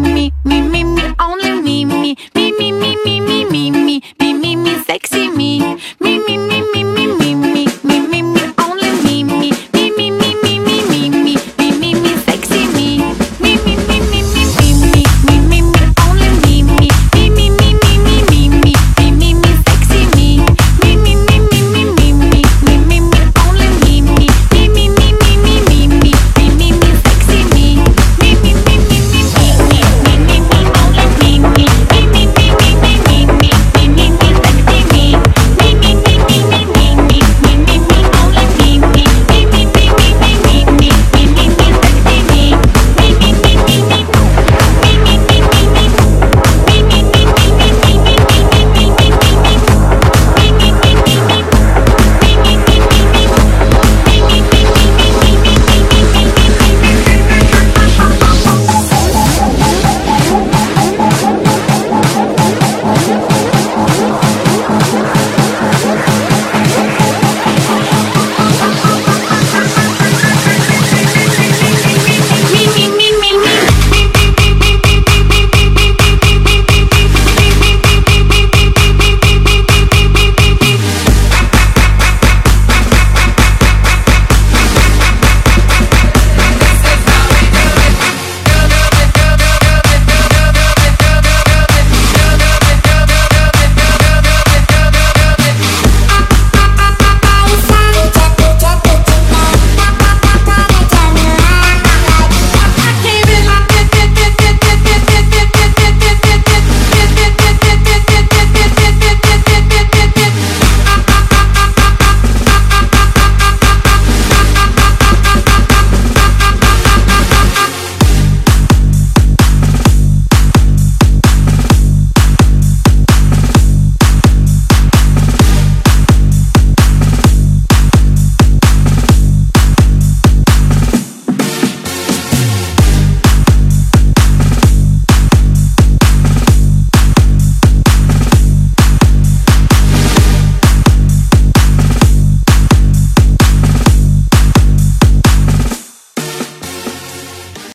me, me, me.